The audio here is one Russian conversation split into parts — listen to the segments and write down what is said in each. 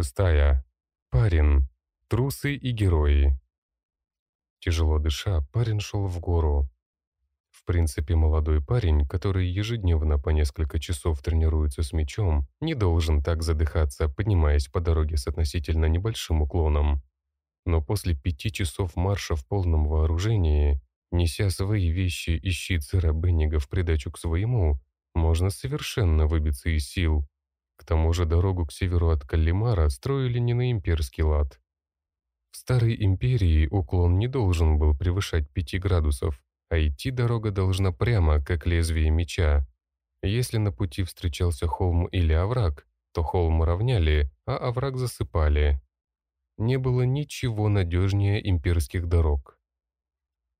6. Парень. Трусы и герои. Тяжело дыша, парень шел в гору. В принципе, молодой парень, который ежедневно по несколько часов тренируется с мечом, не должен так задыхаться, поднимаясь по дороге с относительно небольшим уклоном. Но после пяти часов марша в полном вооружении, неся свои вещи и щит сэра Беннига в придачу к своему, можно совершенно выбиться из сил. К тому же дорогу к северу от Каллимара строили не на имперский лад. В Старой Империи уклон не должен был превышать 5 градусов, а идти дорога должна прямо, как лезвие меча. Если на пути встречался холм или овраг, то холм равняли, а овраг засыпали. Не было ничего надежнее имперских дорог.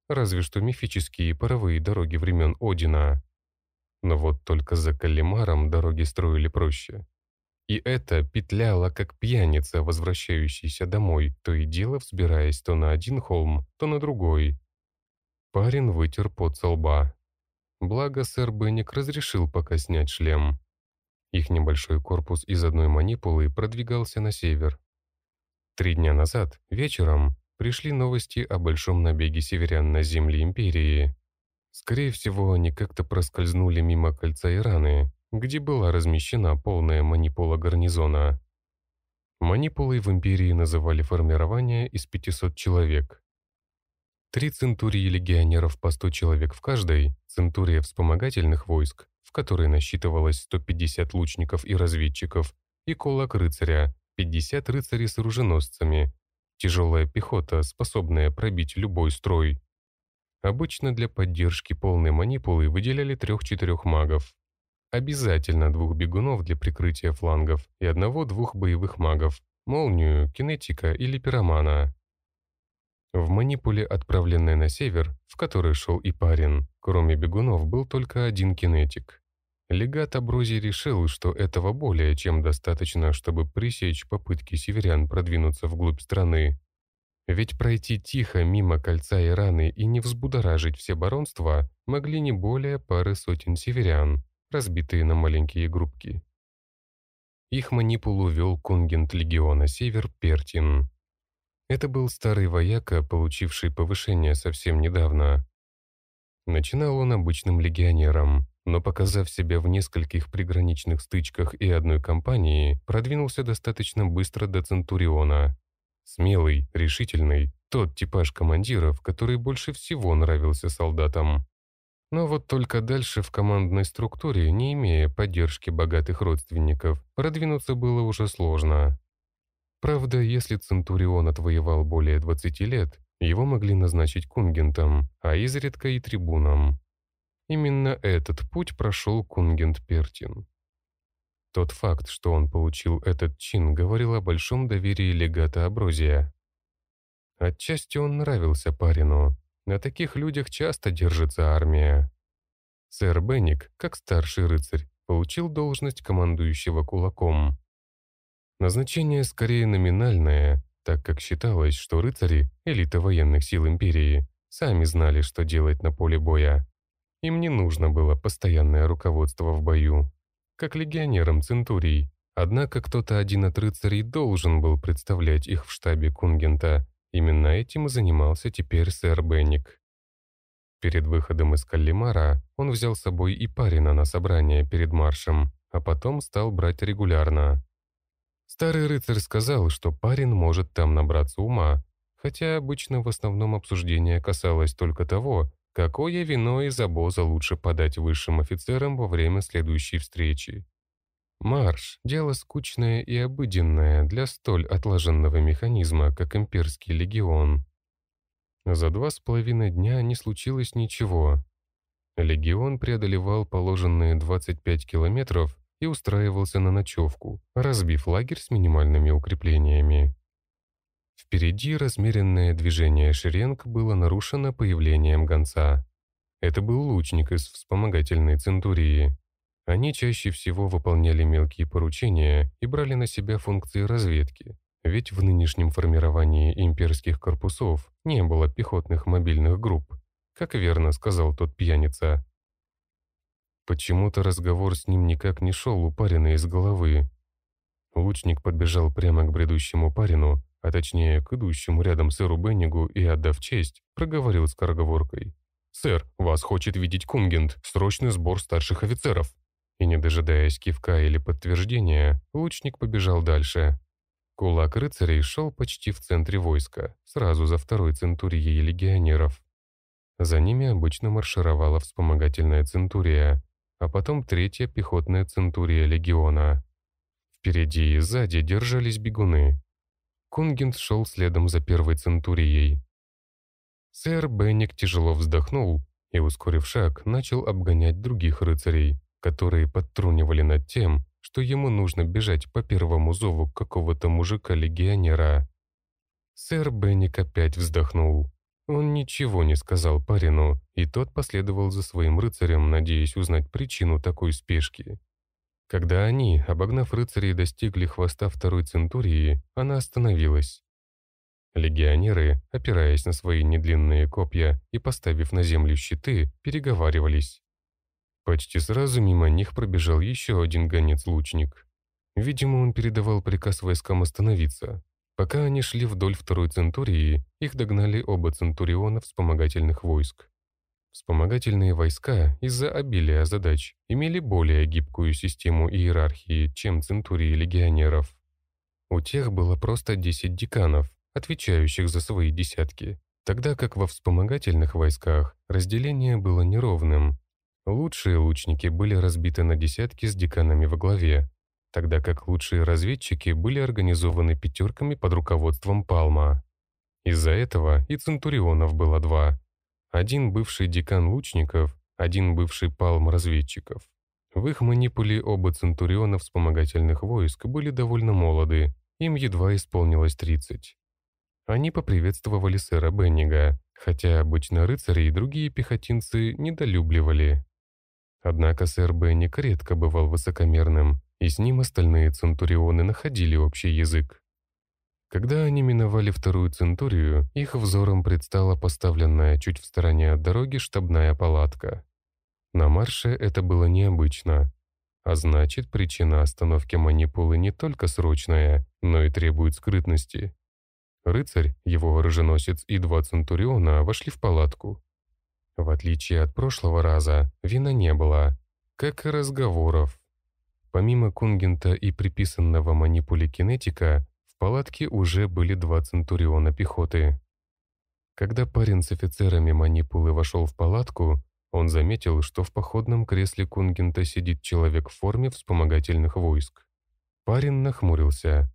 Разве что мифические паровые дороги времен Одина. Но вот только за Калимаром дороги строили проще. И это петляло, как пьяница, возвращающаяся домой, то и дело взбираясь то на один холм, то на другой. Парень вытер пот со лба. Благо, сэр Бенник разрешил пока снять шлем. Их небольшой корпус из одной манипулы продвигался на север. Три дня назад, вечером, пришли новости о большом набеге северян на земли Империи. Скорее всего, они как-то проскользнули мимо кольца Ираны, где была размещена полная манипула гарнизона. Манипулой в Империи называли формирование из 500 человек. Три центурии легионеров по 100 человек в каждой, центурия вспомогательных войск, в которой насчитывалось 150 лучников и разведчиков, и кулак рыцаря, 50 рыцарей с оруженосцами, тяжелая пехота, способная пробить любой строй, Обычно для поддержки полной манипулы выделяли трех-четырех магов. Обязательно двух бегунов для прикрытия флангов и одного-двух боевых магов, молнию, кинетика или пиромана. В манипуле, отправленной на север, в которой шел и парень, кроме бегунов был только один кинетик. Легат Абрози решил, что этого более чем достаточно, чтобы пресечь попытки северян продвинуться вглубь страны, ведь пройти тихо мимо кольца Ираны и не взбудоражить все баронства могли не более пары сотен северян, разбитые на маленькие группки. Их манипулу вел кунгент легиона Север Пертин. Это был старый вояка, получивший повышение совсем недавно. Начинал он обычным легионером, но показав себя в нескольких приграничных стычках и одной кампании, продвинулся достаточно быстро до Центуриона, Смелый, решительный, тот типаж командиров, который больше всего нравился солдатам. Но вот только дальше в командной структуре, не имея поддержки богатых родственников, продвинуться было уже сложно. Правда, если Центурион отвоевал более 20 лет, его могли назначить кунгентом, а изредка и трибуном. Именно этот путь прошел кунгент Пертин. Тот факт, что он получил этот чин, говорил о большом доверии легата Аброзия. Отчасти он нравился парину. На таких людях часто держится армия. Сэр Бенник, как старший рыцарь, получил должность командующего кулаком. Назначение скорее номинальное, так как считалось, что рыцари, элита военных сил империи, сами знали, что делать на поле боя. Им не нужно было постоянное руководство в бою как легионерам Центурий. Однако кто-то один от рыцарей должен был представлять их в штабе Кунгента. Именно этим и занимался теперь сэр Бенник. Перед выходом из Каллимара он взял с собой и парина на собрание перед маршем, а потом стал брать регулярно. Старый рыцарь сказал, что парень может там набраться ума, хотя обычно в основном обсуждение касалось только того, Какое вино из обоза лучше подать высшим офицерам во время следующей встречи? Марш – дело скучное и обыденное для столь отлаженного механизма, как имперский легион. За два с половиной дня не случилось ничего. Легион преодолевал положенные 25 километров и устраивался на ночевку, разбив лагерь с минимальными укреплениями. Впереди размеренное движение шеренг было нарушено появлением гонца. Это был лучник из вспомогательной центурии. Они чаще всего выполняли мелкие поручения и брали на себя функции разведки, ведь в нынешнем формировании имперских корпусов не было пехотных мобильных групп, как верно сказал тот пьяница. Почему-то разговор с ним никак не шел у парня из головы. Лучник подбежал прямо к бредущему парину, а точнее к идущему рядом сэру Беннигу и, отдав честь, проговорил с скороговоркой. «Сэр, вас хочет видеть Кунгент, срочный сбор старших офицеров!» И не дожидаясь кивка или подтверждения, лучник побежал дальше. Кулак рыцарей шел почти в центре войска, сразу за второй центурией легионеров. За ними обычно маршировала вспомогательная центурия, а потом третья пехотная центурия легиона. Впереди и сзади держались бегуны. Кунгент шел следом за первой центурией. Сэр Бенник тяжело вздохнул и, ускорив шаг, начал обгонять других рыцарей, которые подтрунивали над тем, что ему нужно бежать по первому зову какого-то мужика-легионера. Сэр Бенник опять вздохнул. Он ничего не сказал парину, и тот последовал за своим рыцарем, надеясь узнать причину такой спешки. Когда они, обогнав рыцарей, достигли хвоста второй центурии, она остановилась. Легионеры, опираясь на свои недлинные копья и поставив на землю щиты, переговаривались. Почти сразу мимо них пробежал еще один гонец-лучник. Видимо, он передавал приказ войскам остановиться. Пока они шли вдоль второй центурии, их догнали оба центуриона вспомогательных войск. Вспомогательные войска из-за обилия задач имели более гибкую систему иерархии, чем центурии легионеров. У тех было просто 10 деканов, отвечающих за свои десятки, тогда как во вспомогательных войсках разделение было неровным. Лучшие лучники были разбиты на десятки с деканами во главе, тогда как лучшие разведчики были организованы пятерками под руководством Палма. Из-за этого и Центурионов было два. Один бывший декан лучников, один бывший Палм разведчиков. В их манипуле оба Центуриона вспомогательных войск были довольно молоды, им едва исполнилось 30. Они поприветствовали сэра Беннига, хотя обычно рыцари и другие пехотинцы недолюбливали. Однако сэр Бенник редко бывал высокомерным, и с ним остальные центурионы находили общий язык. Когда они миновали вторую центурию, их взором предстала поставленная чуть в стороне от дороги штабная палатка. На марше это было необычно, а значит, причина остановки манипулы не только срочная, но и требует скрытности. Рыцарь, его оруженосец и два центуриона вошли в палатку. В отличие от прошлого раза, вина не было, как и разговоров. Помимо Кунгента и приписанного манипуле кинетика, палатке уже были два центуриона пехоты. Когда парень с офицерами манипулы вошел в палатку, он заметил, что в походном кресле Кунгента сидит человек в форме вспомогательных войск. Парень нахмурился.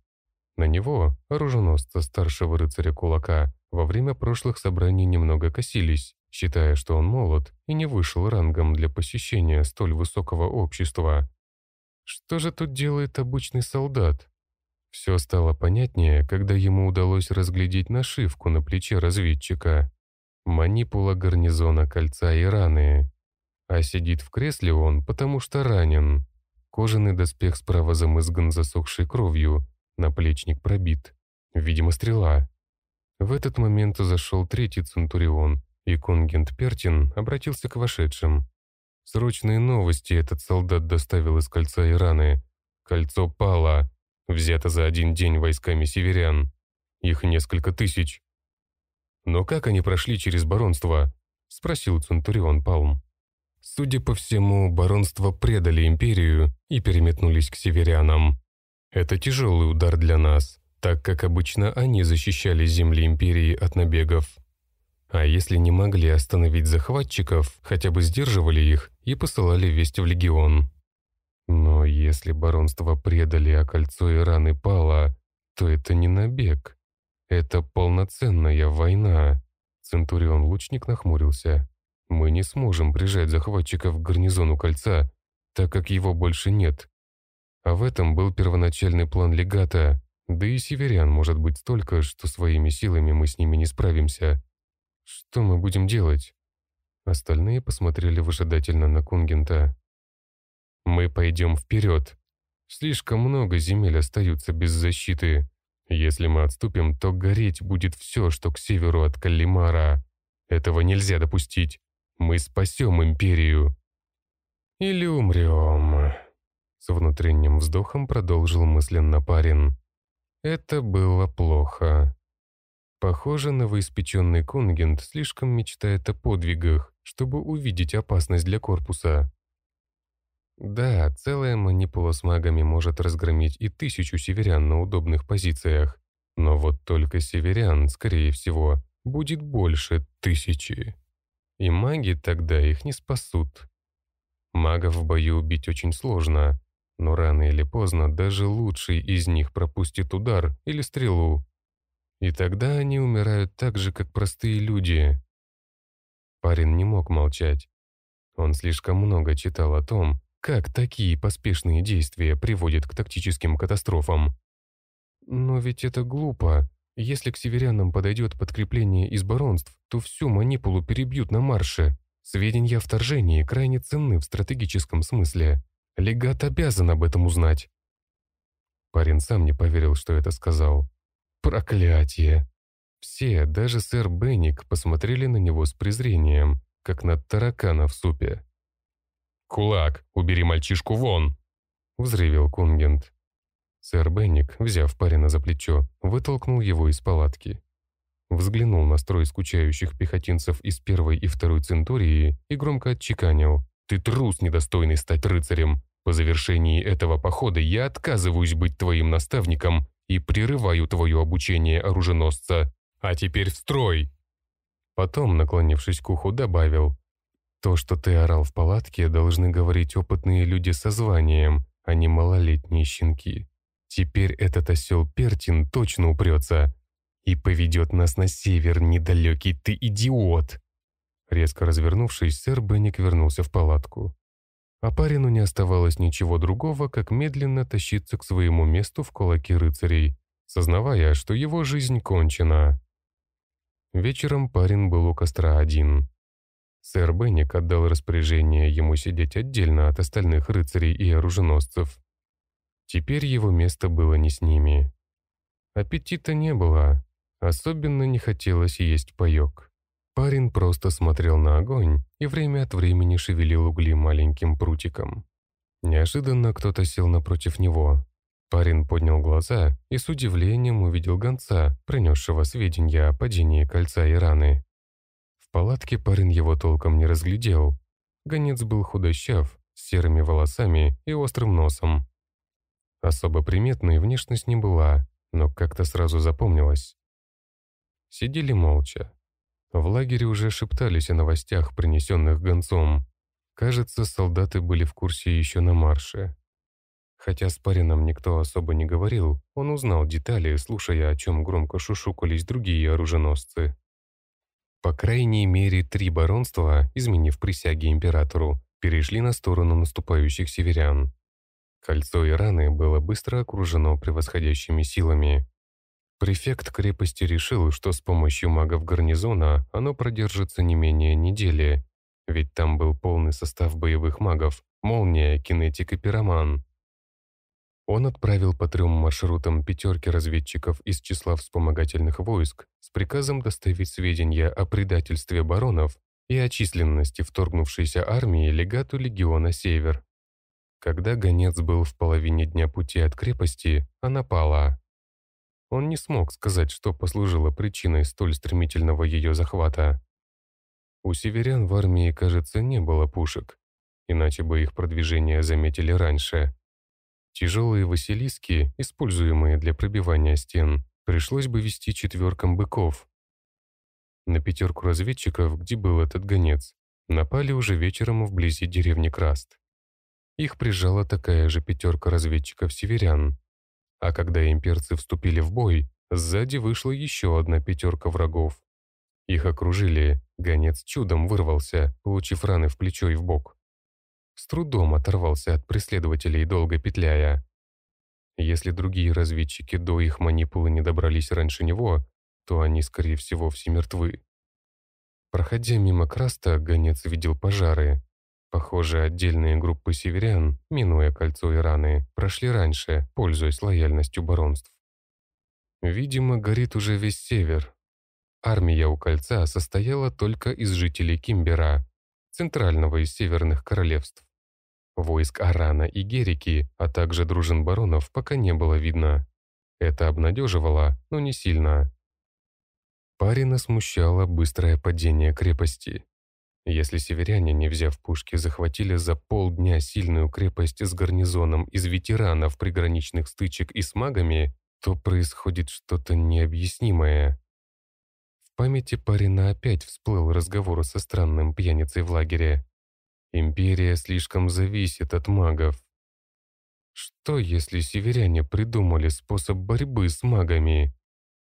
На него, оруженосца старшего рыцаря кулака, во время прошлых собраний немного косились, считая, что он молод и не вышел рангом для посещения столь высокого общества. Что же тут делает обычный солдат? Все стало понятнее, когда ему удалось разглядеть нашивку на плече разведчика. Манипула гарнизона кольца и раны. А сидит в кресле он, потому что ранен. Кожаный доспех справа замызган засохшей кровью, наплечник пробит. Видимо, стрела. В этот момент зашел третий Центурион, и Конгент Пертин обратился к вошедшим. Срочные новости этот солдат доставил из кольца Ираны. Кольцо пало, взято за один день войсками северян. Их несколько тысяч. «Но как они прошли через баронство?» — спросил Центурион Палм. Судя по всему, баронство предали империю и переметнулись к северянам. Это тяжелый удар для нас, так как обычно они защищали земли империи от набегов. А если не могли остановить захватчиков, хотя бы сдерживали их и посылали весть в легион. Но если баронство предали, а кольцо Ираны пало, то это не набег. Это полноценная война. Центурион-лучник нахмурился. Мы не сможем прижать захватчиков к гарнизону кольца, так как его больше нет. А в этом был первоначальный план легата, да и северян может быть столько, что своими силами мы с ними не справимся. «Что мы будем делать?» Остальные посмотрели выжидательно на Кунгента. «Мы пойдем вперед. Слишком много земель остаются без защиты. Если мы отступим, то гореть будет все, что к северу от Каллимара. Этого нельзя допустить. Мы спасем империю». «Или умрем», — С внутренним вздохом продолжил мысленно парень. Это было плохо. Похоже, новоиспеченный Кунгент слишком мечтает о подвигах, чтобы увидеть опасность для корпуса. Да, целая манипула с магами может разгромить и тысячу северян на удобных позициях, но вот только северян, скорее всего, будет больше тысячи. И маги тогда их не спасут. Магов в бою убить очень сложно, но рано или поздно даже лучший из них пропустит удар или стрелу. И тогда они умирают так же, как простые люди. Парень не мог молчать. Он слишком много читал о том, как такие поспешные действия приводят к тактическим катастрофам. Но ведь это глупо. Если к северянам подойдет подкрепление из баронств, то всю манипулу перебьют на марше. Сведения о вторжении крайне ценны в стратегическом смысле. Легат обязан об этом узнать. Парень сам не поверил, что это сказал. Проклятие! Все, даже сэр Бенник, посмотрели на него с презрением, как на таракана в супе. «Кулак, убери мальчишку вон!» — взревел Кунгент. Сэр Бенник, взяв парина за плечо, вытолкнул его из палатки. Взглянул на строй скучающих пехотинцев из первой и второй центурии и громко отчеканил. «Ты трус, недостойный стать рыцарем! По завершении этого похода я отказываюсь быть твоим наставником и прерываю твое обучение оруженосца. А теперь в строй!» Потом, наклонившись к уху, добавил. То, что ты орал в палатке, должны говорить опытные люди со званием, а не малолетние щенки. Теперь этот осел Пертин точно упрется и поведет нас на север, недалекий ты идиот!» Резко развернувшись, сэр Бенник вернулся в палатку. А парину не оставалось ничего другого, как медленно тащиться к своему месту в кулаке рыцарей, сознавая, что его жизнь кончена. Вечером парень был у костра один. Сэр Бенник отдал распоряжение ему сидеть отдельно от остальных рыцарей и оруженосцев. Теперь его место было не с ними. Аппетита не было, особенно не хотелось есть паёк. Парень просто смотрел на огонь и время от времени шевелил угли маленьким прутиком. Неожиданно кто-то сел напротив него. Парень поднял глаза и с удивлением увидел гонца, принесшего сведения о падении кольца Ираны палатке парень его толком не разглядел. Гонец был худощав, с серыми волосами и острым носом. Особо приметной внешность не была, но как-то сразу запомнилась. Сидели молча. В лагере уже шептались о новостях, принесенных гонцом. Кажется, солдаты были в курсе еще на марше. Хотя с парином никто особо не говорил, он узнал детали, слушая, о чем громко шушукались другие оруженосцы. По крайней мере, три баронства, изменив присяги императору, перешли на сторону наступающих северян. Кольцо Ираны было быстро окружено превосходящими силами. Префект крепости решил, что с помощью магов гарнизона оно продержится не менее недели, ведь там был полный состав боевых магов, молния, кинетик и пироман. Он отправил по трем маршрутам пятерки разведчиков из числа вспомогательных войск с приказом доставить сведения о предательстве баронов и о численности вторгнувшейся армии легату легиона «Север». Когда гонец был в половине дня пути от крепости, она пала. Он не смог сказать, что послужило причиной столь стремительного ее захвата. У северян в армии, кажется, не было пушек, иначе бы их продвижение заметили раньше. Тяжелые василиски, используемые для пробивания стен, пришлось бы вести четверкам быков. На пятерку разведчиков, где был этот гонец, напали уже вечером вблизи деревни Краст. Их прижала такая же пятерка разведчиков-северян. А когда имперцы вступили в бой, сзади вышла еще одна пятерка врагов. Их окружили, гонец чудом вырвался, получив раны в плечо и в бок с трудом оторвался от преследователей, долго петляя. Если другие разведчики до их манипулы не добрались раньше него, то они, скорее всего, все мертвы. Проходя мимо Краста, гонец видел пожары. Похоже, отдельные группы северян, минуя кольцо Ираны, прошли раньше, пользуясь лояльностью баронств. Видимо, горит уже весь север. Армия у кольца состояла только из жителей Кимбера, центрального из северных королевств. Войск Арана и Герики, а также дружин баронов пока не было видно. Это обнадеживало, но не сильно. Парина смущало быстрое падение крепости. Если северяне, не взяв пушки, захватили за полдня сильную крепость с гарнизоном из ветеранов приграничных стычек и с магами, то происходит что-то необъяснимое. В памяти Парина опять всплыл разговор со странным пьяницей в лагере. Империя слишком зависит от магов. Что, если северяне придумали способ борьбы с магами?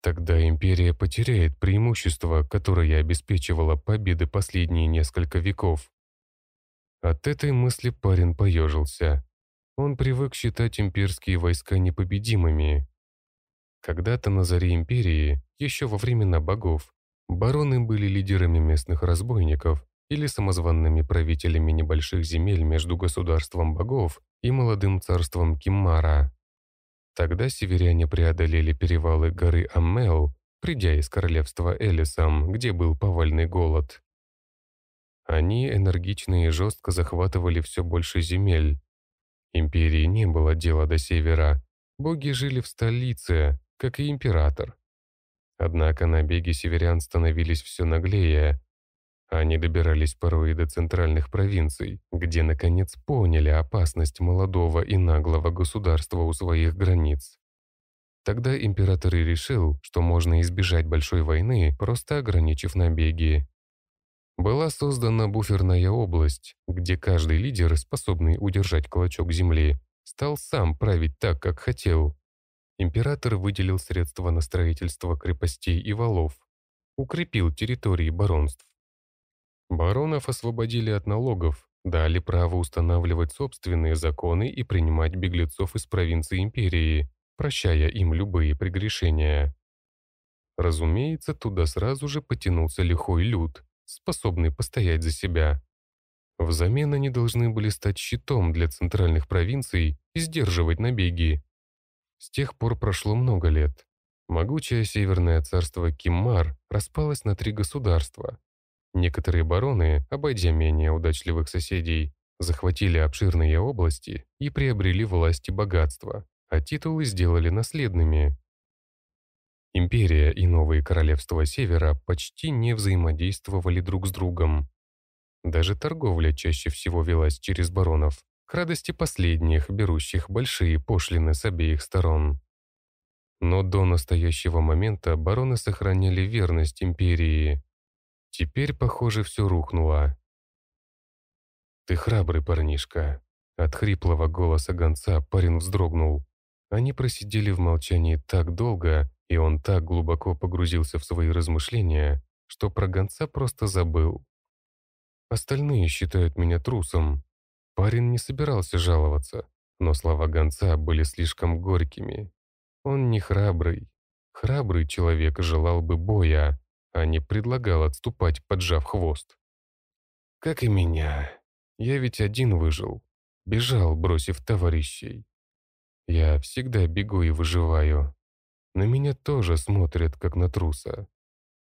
Тогда империя потеряет преимущество, которое обеспечивало победы последние несколько веков. От этой мысли парень поежился. Он привык считать имперские войска непобедимыми. Когда-то на заре империи, еще во времена богов, бароны были лидерами местных разбойников или самозванными правителями небольших земель между государством богов и молодым царством Киммара. Тогда северяне преодолели перевалы горы Аммел, придя из королевства Элисом, где был повальный голод. Они энергично и жестко захватывали все больше земель. Империи не было дела до севера. Боги жили в столице, как и император. Однако набеги северян становились все наглее, они добирались порой и до центральных провинций, где наконец поняли опасность молодого и наглого государства у своих границ. Тогда император и решил, что можно избежать большой войны, просто ограничив набеги. Была создана буферная область, где каждый лидер, способный удержать клочок земли, стал сам править так, как хотел. Император выделил средства на строительство крепостей и валов, укрепил территории баронств, Баронов освободили от налогов, дали право устанавливать собственные законы и принимать беглецов из провинции империи, прощая им любые прегрешения. Разумеется, туда сразу же потянулся лихой люд, способный постоять за себя. Взамен они должны были стать щитом для центральных провинций и сдерживать набеги. С тех пор прошло много лет. Могучее северное царство Киммар распалось на три государства Некоторые бароны, обойдя менее удачливых соседей, захватили обширные области и приобрели власть и богатство, а титулы сделали наследными. Империя и новые королевства Севера почти не взаимодействовали друг с другом. Даже торговля чаще всего велась через баронов, к радости последних, берущих большие пошлины с обеих сторон. Но до настоящего момента бароны сохраняли верность империи, Теперь, похоже, все рухнуло. «Ты храбрый парнишка». От хриплого голоса гонца парень вздрогнул. Они просидели в молчании так долго, и он так глубоко погрузился в свои размышления, что про гонца просто забыл. Остальные считают меня трусом. Парень не собирался жаловаться, но слова гонца были слишком горькими. Он не храбрый. Храбрый человек желал бы боя, а не предлагал отступать, поджав хвост. Как и меня. Я ведь один выжил. Бежал, бросив товарищей. Я всегда бегу и выживаю. На меня тоже смотрят, как на труса.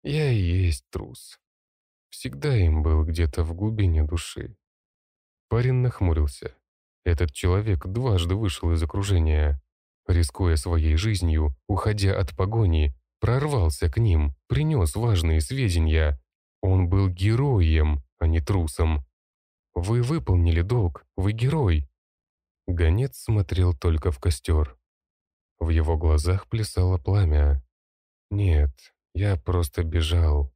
Я и есть трус. Всегда им был где-то в глубине души. Парень нахмурился. Этот человек дважды вышел из окружения. Рискуя своей жизнью, уходя от погони, прорвался к ним, принес важные сведения. Он был героем, а не трусом. Вы выполнили долг, вы герой. Гонец смотрел только в костер. В его глазах плясало пламя. Нет, я просто бежал.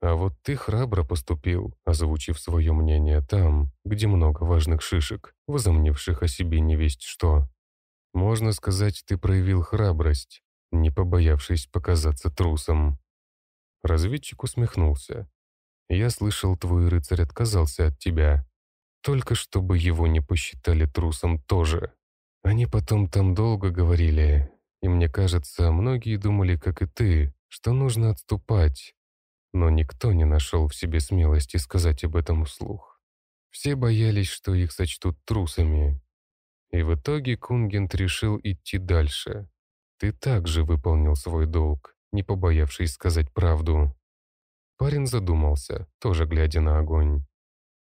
А вот ты храбро поступил, озвучив свое мнение там, где много важных шишек, возомнивших о себе невесть что. Можно сказать, ты проявил храбрость, не побоявшись показаться трусом. Разведчик усмехнулся. «Я слышал, твой рыцарь отказался от тебя. Только чтобы его не посчитали трусом тоже. Они потом там долго говорили, и мне кажется, многие думали, как и ты, что нужно отступать. Но никто не нашел в себе смелости сказать об этом вслух. Все боялись, что их сочтут трусами. И в итоге Кунгент решил идти дальше. Ты также выполнил свой долг, не побоявшись сказать правду. Парень задумался, тоже глядя на огонь.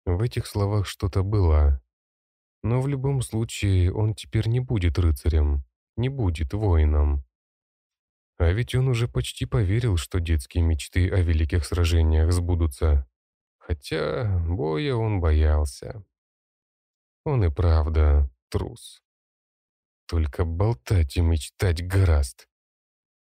В этих словах что-то было. Но в любом случае он теперь не будет рыцарем, не будет воином. А ведь он уже почти поверил, что детские мечты о великих сражениях сбудутся. Хотя боя он боялся. Он и правда трус. Только болтать и мечтать гораст.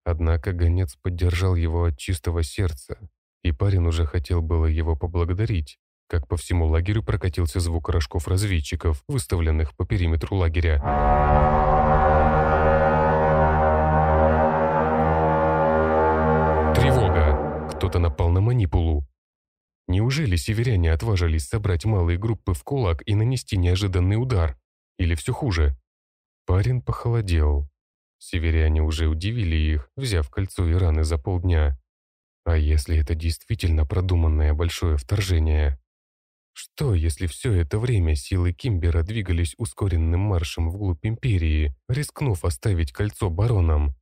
Однако гонец поддержал его от чистого сердца, и парень уже хотел было его поблагодарить, как по всему лагерю прокатился звук рожков разведчиков, выставленных по периметру лагеря. Тревога! Кто-то напал на манипулу. Неужели северяне отважились собрать малые группы в кулак и нанести неожиданный удар? Или все хуже? Парень похолодел. Северяне уже удивили их, взяв кольцо и раны за полдня. А если это действительно продуманное большое вторжение? Что, если все это время силы Кимбера двигались ускоренным маршем вглубь Империи, рискнув оставить кольцо баронам?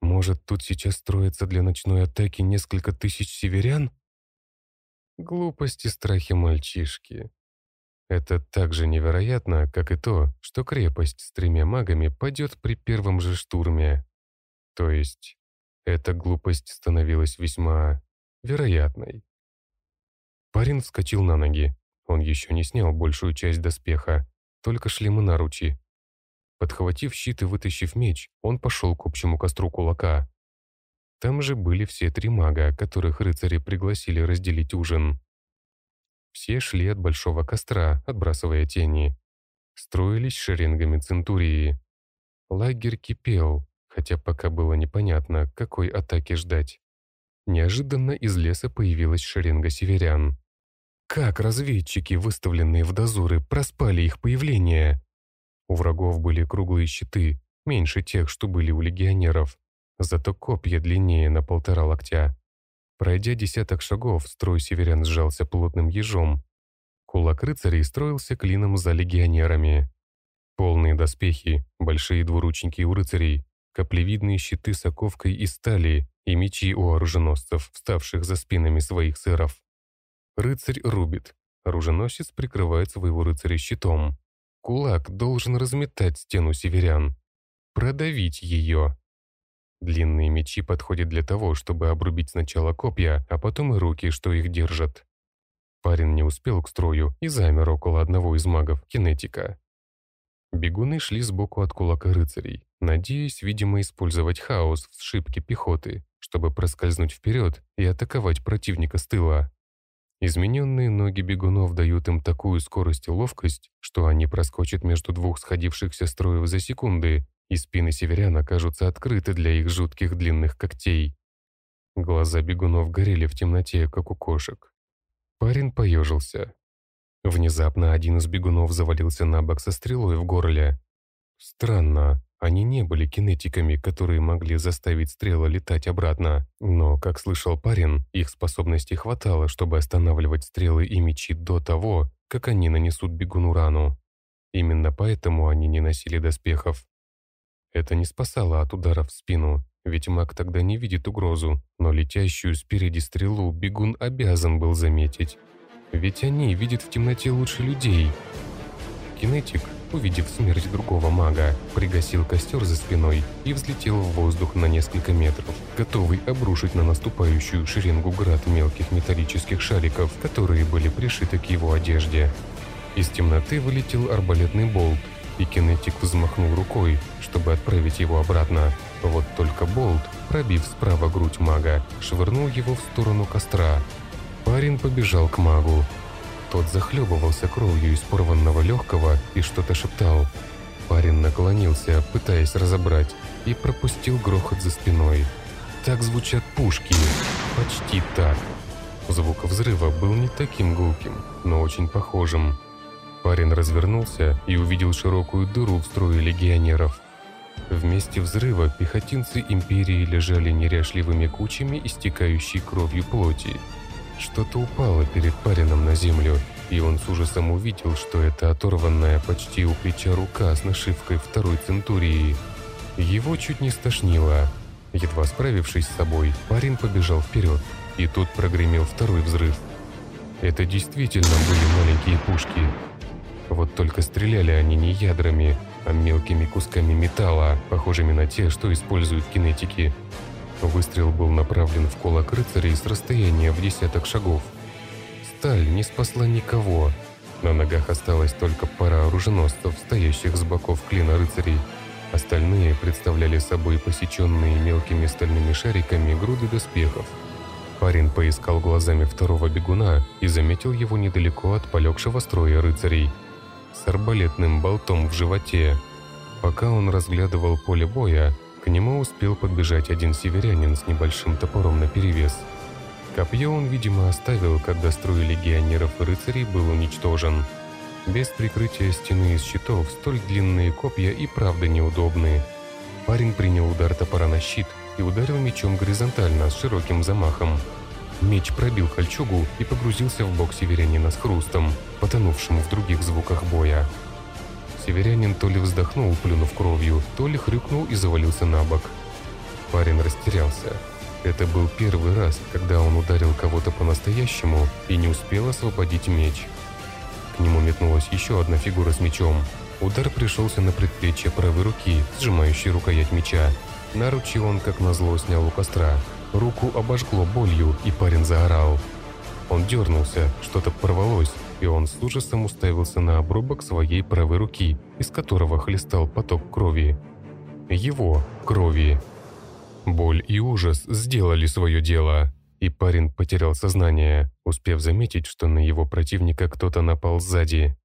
Может, тут сейчас строится для ночной атаки несколько тысяч северян? Глупости страхи мальчишки. Это так же невероятно, как и то, что крепость с тремя магами падет при первом же штурме. То есть, эта глупость становилась весьма вероятной. Парень вскочил на ноги. Он еще не снял большую часть доспеха, только шлем и наручи. Подхватив щит и вытащив меч, он пошел к общему костру кулака. Там же были все три мага, которых рыцари пригласили разделить ужин. Все шли от большого костра, отбрасывая тени. Строились шеренгами центурии. Лагерь кипел, хотя пока было непонятно, какой атаки ждать. Неожиданно из леса появилась шеренга северян. Как разведчики, выставленные в дозоры, проспали их появление? У врагов были круглые щиты, меньше тех, что были у легионеров. Зато копья длиннее на полтора локтя. Пройдя десяток шагов, строй северян сжался плотным ежом. Кулак рыцарей строился клином за легионерами. Полные доспехи, большие двуручники у рыцарей, каплевидные щиты с оковкой из стали и мечи у оруженосцев, вставших за спинами своих сыров. Рыцарь рубит, оруженосец прикрывает своего рыцаря щитом. Кулак должен разметать стену северян, продавить ее. Длинные мечи подходят для того, чтобы обрубить сначала копья, а потом и руки, что их держат. Парень не успел к строю и замер около одного из магов, кинетика. Бегуны шли сбоку от кулака рыцарей, надеясь, видимо, использовать хаос в сшибке пехоты, чтобы проскользнуть вперед и атаковать противника с тыла. Измененные ноги бегунов дают им такую скорость и ловкость, что они проскочат между двух сходившихся строев за секунды и спины северян окажутся открыты для их жутких длинных когтей. Глаза бегунов горели в темноте, как у кошек. Парень поежился. Внезапно один из бегунов завалился на бок со стрелой в горле. Странно, они не были кинетиками, которые могли заставить стрелы летать обратно. Но, как слышал парень, их способностей хватало, чтобы останавливать стрелы и мечи до того, как они нанесут бегуну рану. Именно поэтому они не носили доспехов. Это не спасало от удара в спину, ведь маг тогда не видит угрозу, но летящую спереди стрелу бегун обязан был заметить. Ведь они видят в темноте лучше людей. Кинетик, увидев смерть другого мага, пригасил костер за спиной и взлетел в воздух на несколько метров, готовый обрушить на наступающую шеренгу град мелких металлических шариков, которые были пришиты к его одежде. Из темноты вылетел арбалетный болт, и кинетик взмахнул рукой, чтобы отправить его обратно. Вот только болт, пробив справа грудь мага, швырнул его в сторону костра. Парень побежал к магу. Тот захлебывался кровью из порванного легкого и что-то шептал. Парень наклонился, пытаясь разобрать, и пропустил грохот за спиной. Так звучат пушки. Почти так. Звук взрыва был не таким гулким, но очень похожим. Парень развернулся и увидел широкую дыру в строе легионеров. В месте взрыва пехотинцы Империи лежали неряшливыми кучами истекающей кровью плоти. Что-то упало перед пареном на землю, и он с ужасом увидел, что это оторванная почти у плеча рука с нашивкой второй центурии. Его чуть не стошнило. Едва справившись с собой, парень побежал вперед, и тут прогремел второй взрыв. Это действительно были маленькие пушки, Вот только стреляли они не ядрами, а мелкими кусками металла, похожими на те, что используют кинетики. Выстрел был направлен в кулак рыцарей с расстояния в десяток шагов. Сталь не спасла никого. На ногах осталась только пара оруженосцев, стоящих с боков клина рыцарей. Остальные представляли собой посеченные мелкими стальными шариками груды доспехов. Парень поискал глазами второго бегуна и заметил его недалеко от полегшего строя рыцарей – с арбалетным болтом в животе. Пока он разглядывал поле боя, к нему успел подбежать один северянин с небольшим топором наперевес. Копье он, видимо, оставил, когда строй легионеров и рыцарей был уничтожен. Без прикрытия стены из щитов столь длинные копья и правда неудобные. Парень принял удар топора на щит и ударил мечом горизонтально с широким замахом. Меч пробил кольчугу и погрузился в бок северянина с хрустом, потонувшему в других звуках боя. Северянин то ли вздохнул, плюнув кровью, то ли хрюкнул и завалился на бок. Парень растерялся. Это был первый раз, когда он ударил кого-то по-настоящему и не успел освободить меч. К нему метнулась еще одна фигура с мечом. Удар пришелся на предплечье правой руки, сжимающей рукоять меча. Наручи он, как назло, снял у костра, Руку обожгло болью, и парень заорал. Он дернулся, что-то порвалось, и он с ужасом уставился на обрубок своей правой руки, из которого хлестал поток крови. Его крови. Боль и ужас сделали свое дело, и парень потерял сознание, успев заметить, что на его противника кто-то напал сзади.